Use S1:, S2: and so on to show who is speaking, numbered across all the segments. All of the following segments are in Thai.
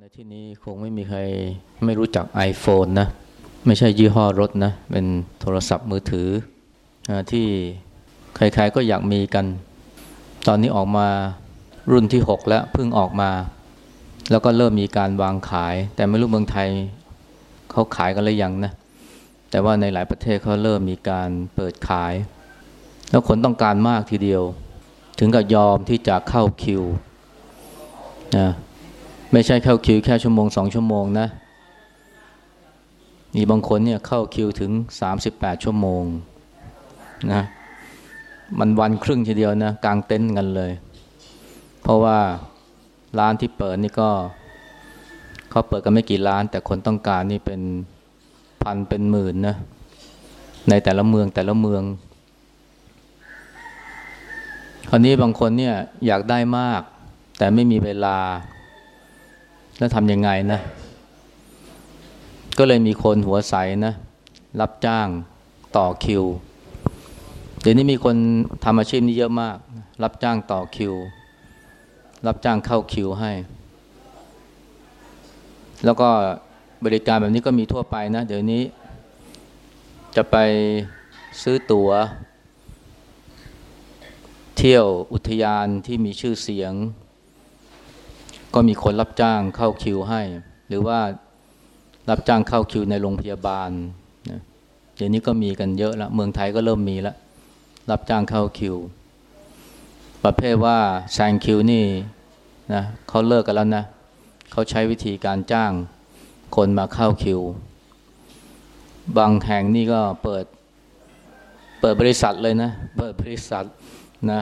S1: ในที่นี้คงไม่มีใครไม่รู้จัก iPhone นะ ไม่ใช่ยี่ห้อรถนะ เป็นโทรศัพท์มือถืออที่ใครๆก็อยากมีกัน ตอนนี้ออกมารุ่นที่ 6 แล้วเพิ่งออกมา แล้วก็เริ่มมีการวางขาย แต่ไม่รู้เมืองไทยเขาขายกันหรือยังนะ แต่ว่าในหลายประเทศเขาเริ่มมีการเปิดขาย แล้วคนต้องการมากทีเดียว ถึงกับยอมที่จะเข้าคิวนะ ไม่ใช่เข้าคิวแค่ชั่วโมงสองชั่วโมงนะมีบางคนเนี่ยเข้าคิวถึง 38 ชั่วโมงนะมันวันครึ่งทีเดียวนะกลางเต็นท์กันเลย เพราะว่าร้านที่เปิดนี่ก็เขาเปิดกันไม่กี่ร้าน แต่คนต้องการนี่เป็นพันเป็นหมื่นนะในแต่ละเมืองแต่ละเมือง คราวนี้บางคนเนี่ยอยากได้มาก แต่ไม่มีเวลา แล้วทำยังไงนะ ก็เลยมีคนหัวใสนะ รับจ้างต่อคิว เดี๋ยวนี้มีคนทำอาชีพนี้เยอะมาก รับจ้างต่อคิว รับจ้างเข้าคิวให้ แล้วก็บริการแบบนี้ก็มีทั่วไปนะ เดี๋ยวนี้ จะไปซื้อตัว๋ว เที่ยวอุทยานที่มีชื่อเสียง ก็มีคนรับจ้างเข้าคิวให้ หรือว่ารับจ้างเข้าคิวในโรงพยาบาลนะเดี๋ยวนี้ก็มีกันเยอะล้วเมืองไทยก็เริ่มมีล้วรับจ้างเข้าคิว ประเภทว่าแซงคิวนี่นะเขาเลิกกันแล้วนะเขาใช้วิธีการจ้างคนมาเข้าคิว บางแห่งนี่ก็เปิด เปิดบริษัทเลยนะ เปิดบริษัทนะ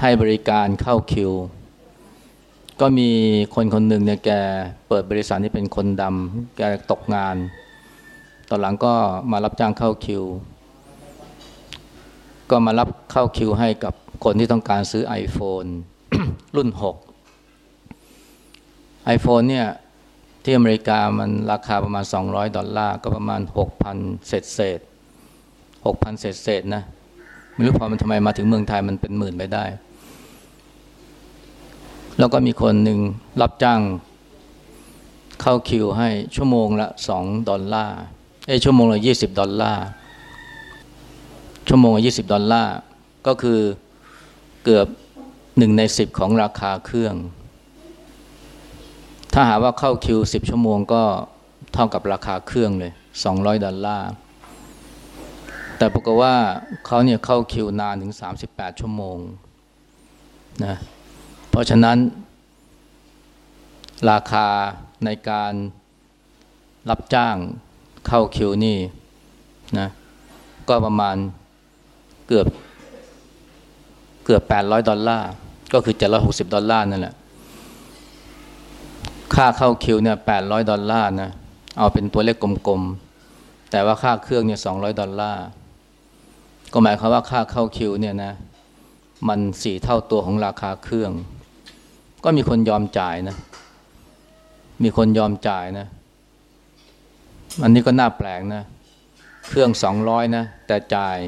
S1: ให้บริการเข้าคิว ก็มีคนคนหนึ่งเนี่ยแกเปิดบริษัทที่เป็นคนดำแกตกงาน ตอนหลังก็มารับจ้างเข้าคิว ก็มารับเข้าคิวให้กับคนที่ต้องการซื้อ iPhone รุ่น 6 iPhone เนี่ยที่อเมริกามันราคาประมาณ 200 ดอลลาร์ ก็ประมาณ 6,000 เศษเศษ6,000 เศษเศษนะ ไม่รู้พอมันทำไมมาถึงเมืองไทยมันเป็นหมื่นไปได้ แล้วก็มีคนหนึ่งรับจ้าง เข้าคิวให้ชั่วโมงละสองดอลลาร์เอ้ชั่วโมงละยี่สิบดอลลาร์ชั่วโมงละยี่สิบดอลลาร์ก็คือเกือบหนึ่งในสิบของราคาเครื่อง ถ้าหาว่าเข้าคิวสิบชั่วโมงก็เท่ากับราคาเครื่องเลยสองร้อยดอลลาร์แต่ปรากฏว่าเขาเนี่ยเข้าคิวนานถึงสามสิบแปดชั่วโมงนะ เพราะฉะนั้น ราคาในการรับจ้างเข้าคิวนี่นะก็ประมาณเกือบเกือบ 800 ดอลลาร์ ก็คือ 760 ดอลลาร์นั่นแหละ ค่าเข้าคิวเนี่ย800 ดอลลาร์นะ เอาเป็นตัวเลขกลมๆ แต่ว่าค่าเครื่องเนี่ย200 ดอลลาร์ ก็หมายความว่าค่าเข้าคิวเนี่ยนะ มันสี่เท่าตัวของราคาเครื่อง ก็มีคนยอมจ่ายนะ มีคนยอมจ่ายนะ อันนี้ก็น่าแปลกนะ เครื่องสองร้อยนะ แต่จ่าย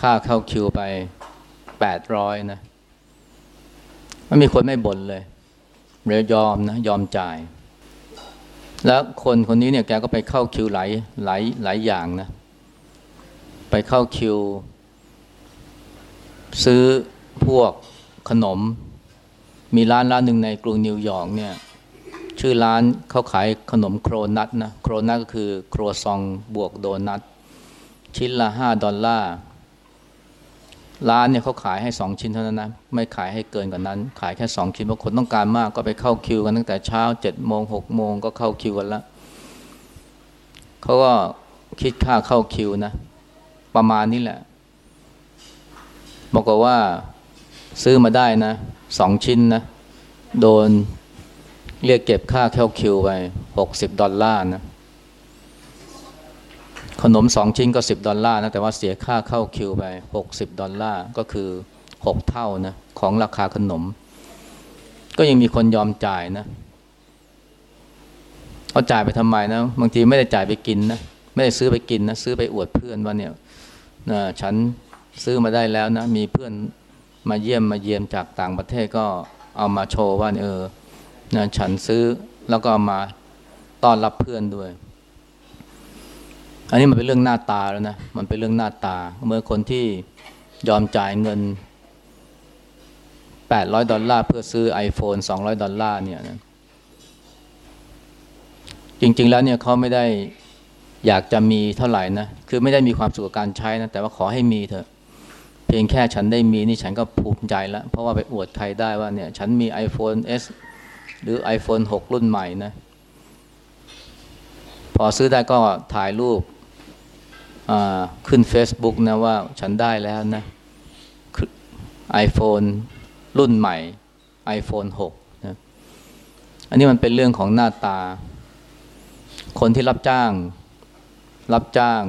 S1: ค่าเข้าคิวไปแปดร้อยนะมันมีคนไม่บ่นเลยเรียยอมนะ ยอมจ่าย แล้วคนคนนี้เนี่ยแกก็ไปเข้าคิวหลายหลายหลายอย่างนะ ไปเข้าคิว ซื้อพวกขนม มีร้านร้านหนึ่งในกรุงนิวยอร์กเนี่ยชื่อร้านเขาขายขนม cronut นะ cronut ก็คือครัวซองต์บวกโดนัทชิ้นละห้าดอลลาร์ร้านเนี่ยเขาขายให้สองชิ้นเท่านั้นนะไม่ขายให้เกินกว่านั้น ขายแค่สองชิ้นเพราะคนต้องการมากก็ไปเข้าคิวกันตั้งแต่เช้าเจ็ดโมงหกโมงก็เข้าคิวกันแล้วเขาก็คิดค่าเข้าคิวนะ ประมาณนี้แหละบอกว่า ซื้อมาได้นะสองชิ้นนะ โดนเรียกเก็บค่าเข้าคิวไปหกสิบดอลลาร์นะ ขนมสองชิ้นก็สิบดอลลาร์นะ แต่ว่าเสียค่าเข้าคิวไปหกสิบดอลลาร์ก็คือหกเท่านะ ของราคาขนม ก็ยังมีคนยอมจ่ายนะเอาจ่ายไปทำไมนะ บางทีไม่ได้จ่ายไปกินนะ ไม่ได้ซื้อไปกินนะ ซื้อไปอวดเพื่อนว่าเนี่ยฉันซื้อมาได้แล้วนะ มีเพื่อน มาเยี่ยมมาเยี่ยมจากต่างประเทศก็เอามาโชว์ว่าเออนะฉันซื้อแล้วก็มาต้อนรับเพื่อนด้วย อันนี้มันเป็นเรื่องหน้าตาแล้วนะ มันเป็นเรื่องหน้าตา เมื่อคนที่ยอมจ่ายเงิน 800 ดอลลาร์เพื่อซื้อ iPhone 200 ดอลลาร์เนี่ยนะจริง ๆ แล้วเนี่ยเขาไม่ได้อยากจะมีเท่าไหร่นะ คือไม่ได้มีความสุขกับการใช้นะ แต่ว่าขอให้มีเถอะ เพียงแค่ฉันได้มีนี่ฉันก็ภูมิใจแล้ว เพราะว่าไปอวดใครได้ว่าเนี่ย ฉันมี iPhone S หรือ iPhone 6 รุ่นใหม่นะ พอซื้อได้ก็ถ่ายรูปขึ้น Facebook นะว่าฉันได้แล้วนะ iPhone รุ่นใหม่ iPhone 6 นะ อันนี้มันเป็นเรื่องของหน้าตา คนที่รับจ้าง รับจ้าง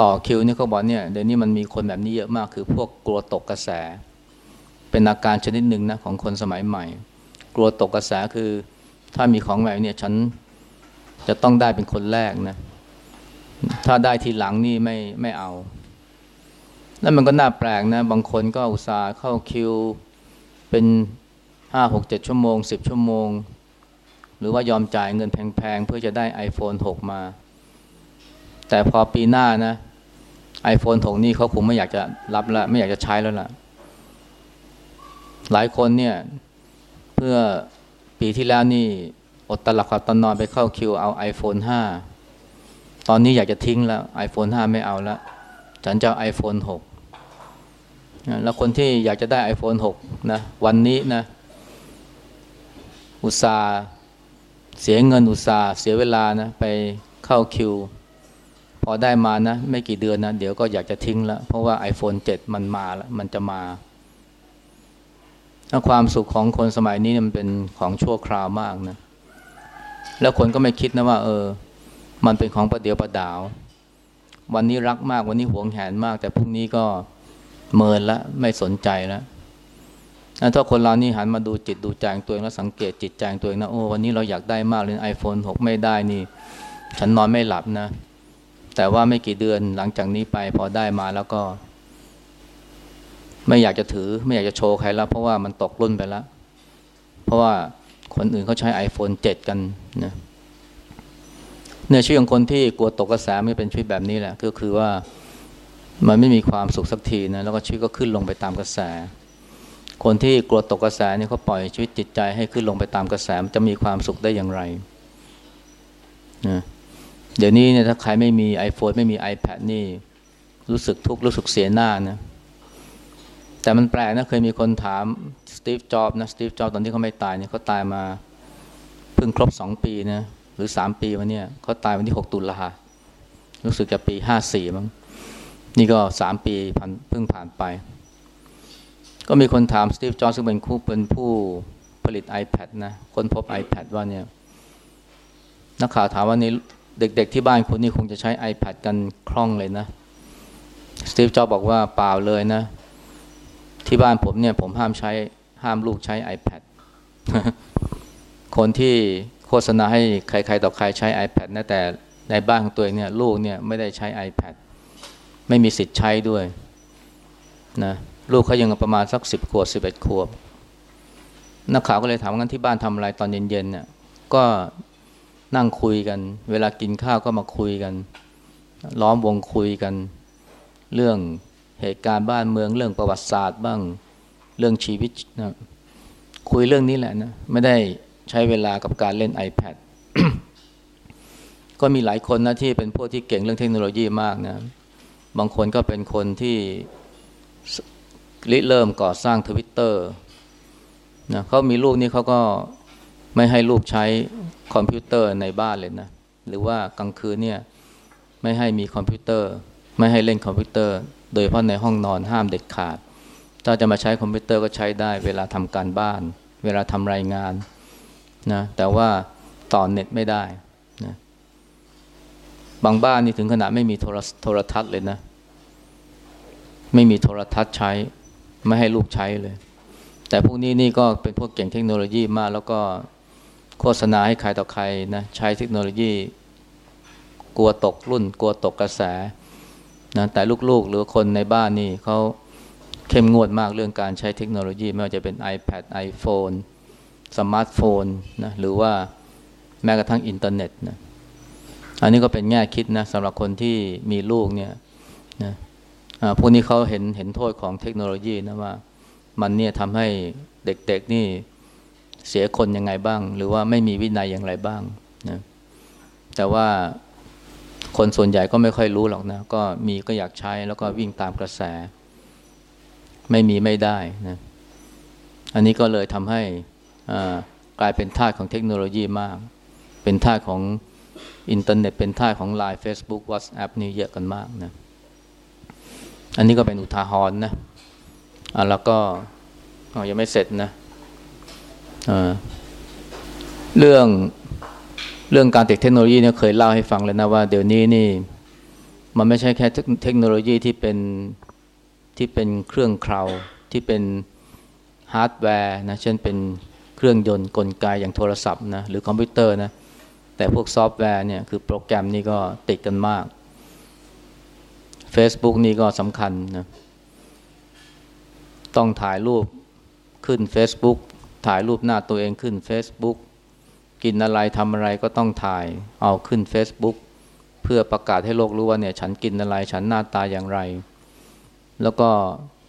S1: ต่อคิวนี่เขาบอกเนี่ยเดี๋ยวนี้มันมีคนแบบนี้เยอะมาก คือพวกกลัวตกกระแส เป็นอาการชนิดหนึ่งนะของคนสมัยใหม่ กลัวตกกระแสคือ ถ้ามีของแบบเนี่ยฉันจะต้องได้เป็นคนแรกนะ ถ้าได้ทีหลังนี่ไม่ไม่เอาแล้วมันก็น่าแปลกนะ บางคนก็อุตส่าห์เข้าคิว เป็นห้าหกเจ็ดชั่วโมงสิบชั่วโมง หรือว่ายอมจ่ายเงินแพงๆ เพื่อจะได้ iPhone 6 มา แต่พอปีหน้านะ iPhone 6นี่เขาคงไม่อยากจะรับแล้วไม่อยากจะใช้แล้วล่ะ หลายคนเนี่ยเพื่อปีที่แล้วนี่อดตลับขับตอนนอนไปเข้าคิวเอา iPhone 5 ตอนนี้อยากจะทิ้งแล้ว iPhone 5 ไม่เอาแล้วฉันจะเอา iPhone 6 แล้วคนที่อยากจะได้ iPhone 6 นะ วันนี้นะ อุตสาห์เสียเงินอุตสาห์เสียเวลานะ ไปเข้าคิว พอได้มานะ ไม่กี่เดือนนะ เดี๋ยวก็อยากจะทิ้งล้วเพราะว่า iPhone 7 มันมาแล้วมันจะมาความสุขของคนสมัยนี้มันเป็นของชั่วคราวมากนะ แล้วคนก็ไม่คิดนะว่า เออ มันเป็นของประเดียวประดาว วันนี้รักมากวันนี้หวงแหนมาก แต่พรุ่งนี้ก็เมินละไม่สนใจแล้วถ้าคนเรานี่หันมาดูจิตดูใจตัวเองแล้วสังเกตจิตใจตัวเองนะโอ้วันนี้เราอยากได้มากเลยไอโฟนหกไม่ได้นี่ ฉันนอนไม่หลับนะ แต่ว่าไม่กี่เดือนหลังจากนี้ไปพอได้มาแล้วก็ ไม่อยากจะถือ ไม่อยากจะโชว์ใครแล้ว เพราะว่ามันตกรุ่นไปแล้ว เพราะว่าคนอื่นเขาใช้ iPhone 7 กันนะเนี่ยชีวิตของคนที่กลัวตกกระแสไม่เป็นชีวิตแบบนี้แหละ ก็คือว่ามันไม่มีความสุขสักทีนะแล้วก็ชีวิตก็ขึ้นลงไปตามกระแส คนที่กลัวตกกระแสนี่เขาปล่อยชีวิตจิตใจให้ขึ้นลงไปตามกระแสมันจะมีความสุขได้อย่างไรนะ เดี๋ยวนี้เนี่ยถ้าใครไม่มี iPhone ไม่มี iPad นี่รู้สึกทุกข์รู้สึกเสียหน้านะแต่มันแปลกนะเคยมีคนถามสตีฟจ็อบนะสตีฟจ็อบตอนที่เขาไม่ตายเนี่ยเขาตายมาเพิ่งครบสองปีนะหรือสามปีมาเนี่ยเขาตายวันที่หกตุลารู้สึกจะปีห้าสี่มั้งนี่ก็สามปีผ่านเพิ่งผ่านไป ก็มีคนถามสตีฟจ็อบซึ่งเป็นคู่เป็นผู้ผลิต iPad นะคนพบ iPad ว่าเนี่ยนักข่าวถามว่านี่ เด็กๆที่บ้านคุณนี่คงจะใช้ iPad กันคล่องเลยนะ สตีฟ จ็อบบอกว่าเปล่าเลยนะ ที่บ้านผมเนี่ยผมห้ามใช้ห้ามลูกใช้ iPad คนที่โฆษณาให้ใครๆต่อใครใช้ iPad นะแต่ในบ้านของตัวเองเนี่ยลูกเนี่ยไม่ได้ใช้ iPad ไม่มีสิทธิ์ใช้ด้วยนะลูกเขายังประมาณสักสิบขวบสิบเอ็ดขวบนักข่าวก็เลยถามงั้นที่บ้านทำอะไรตอนเย็นๆเนี่ยก็ นั่งคุยกัน เวลากินข้าวก็มาคุยกัน ล้อมวงคุยกัน เรื่องเหตุการณ์บ้านเมืองเรื่องประวัติศาสตร์บ้างเรื่องชีวิตนะคุยเรื่องนี้แหละนะไม่ได้ใช้เวลากับการเล่น iPad ก็มีหลายคนนะที่เป็นพวกที่เก่งเรื่องเทคโนโลยีมากนะ บางคนก็เป็นคนที่ริเริ่มก่อสร้างทวิตเตอร์นะเขามีลูกนี่เขาก็ไม่ให้ลูกใช้ คอมพิวเตอร์ในบ้านเลยนะ หรือว่ากลางคืนเนี่ยไม่ให้มีคอมพิวเตอร์ ไม่ให้เล่นคอมพิวเตอร์ โดยเฉพาะในห้องนอนห้ามเด็ดขาด ถ้าจะมาใช้คอมพิวเตอร์ก็ใช้ได้เวลาทำการบ้าน เวลาทำรายงานนะแต่ว่าต่อเน็ตไม่ได้นะบางบ้านนี่ถึงขนาดไม่มีโทรโทรทัศน์เลยนะ ไม่มีโทรทัศน์ใช้ ไม่ให้ลูกใช้เลย แต่พวกนี้นี่ก็เป็นพวกเก่งเทคโนโลยีมากแล้วก็ โฆษณาให้ใครต่อใครนะใช้เทคโนโลยี กลัวตกรุ่น กลัวตกกระแสนะแต่ลูกๆ หรือคนในบ้านนี่เขาเข้มงวดมากเรื่องการใช้เทคโนโลยี ไม่ว่าจะเป็น iPad iPhone สมาร์ทโฟนนะหรือว่าแม้กระทั่งอินเทอร์เน็ตนะอันนี้ก็เป็นแง่คิดนะสำหรับคนที่มีลูกเนี่ยนะพวกนี้เขาเห็นเห็นโทษของเทคโนโลยีนะว่ามันเนี่ยทำให้เด็กๆนี่ เสียคนยังไงบ้าง หรือว่าไม่มีวินัยอย่างไรบ้างนะแต่ว่าคนส่วนใหญ่ก็ไม่ค่อยรู้หรอกนะ ก็มีก็อยากใช้แล้วก็วิ่งตามกระแส ไม่มีไม่ได้นะอันนี้ก็เลยทำให้กลายเป็นท่าของเทคโนโลยีมาก เป็นท่าของอินเทอร์เน็ต เป็นท่าของ Line Facebook WhatsApp นี่เยอะกันมากนะ อันนี้ก็เป็นอุทาหรณ์นะอะแล้วก็ยังไม่เสร็จนะ เรื่องเรื่องการติดเทคโนโลยีเนี่ยเคยเล่าให้ฟังเลยนะว่าเดี๋ยวนี้นี่ มันไม่ใช่แค่เทคโนโลยีที่เป็นที่เป็นเครื่องเคราที่เป็นฮาร์ดแวร์นะเช่นเป็นเครื่องยนต์กลไกอย่างโทรศัพท์นะหรือคอมพิวเตอร์นะแต่พวกซอฟต์แวร์เนี่ยคือโปรแกรมนี่ก็ติดกันมาก Facebook นี่ก็สำคัญนะต้องถ่ายรูปขึ้น Facebook ถ่ายรูปหน้าตัวเองขึ้น Facebook กินอะไรทำอะไรก็ต้องถ่ายเอาขึ้น Facebook เพื่อประกาศให้โลกรู้ว่าเนี่ยฉันกินอะไรฉันหน้าตาอย่างไร แล้วก็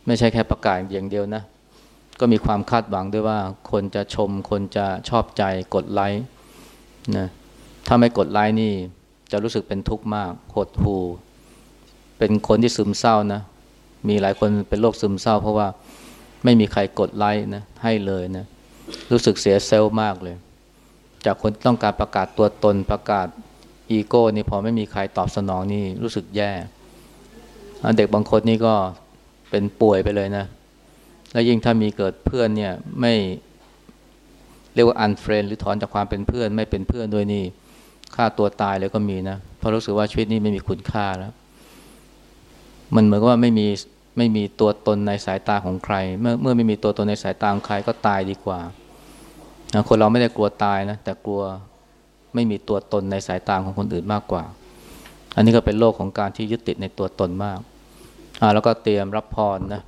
S1: ไม่ใช่แค่ประกาศอย่างเดียวนะ ก็มีความคาดหวังด้วยว่าคนจะชม คนจะชอบใจกดไลค์นะถ้าไม่กดไลค์นี่จะรู้สึกเป็นทุกข์มากหดหูเป็นคนที่ซึมเศร้านะ มีหลายคนเป็นโรคซึมเศร้า เพราะว่าไม่มีใครกดไลค์นะให้เลยนะ รู้สึกเสียเซลล์มากเลย จากคนต้องการประกาศตัวตนประกาศอีโก้นี่พอไม่มีใครตอบสนองนี่รู้สึกแย่ เด็กบางคนนี่ก็เป็นป่วยไปเลยนะ แล้วยิ่งถ้ามีเกิดเพื่อนเนี่ยไม่เรียกว่าอันเฟรนหรือถอนจากความเป็นเพื่อนไม่เป็นเพื่อนด้วยนี่ฆ่าตัวตายเลยก็มีนะเพราะรู้สึกว่าชีวิตนี้ไม่มีคุณค่าแล้ว มันเหมือนกับว่าไม่มี ไม่มีตัวตนในสายตาของใคร เมื่อเมื่อไม่มีตัวตนในสายตาของใครก็ตายดีกว่าคนเราไม่ได้กลัวตายนะแต่กลัวไม่มีตัวตนในสายตาของคนอื่นมากกว่า อันนี้ก็เป็นโลกของการที่ยึดติดในตัวตนมากอ่าแล้วก็เตรียมรับพรนะ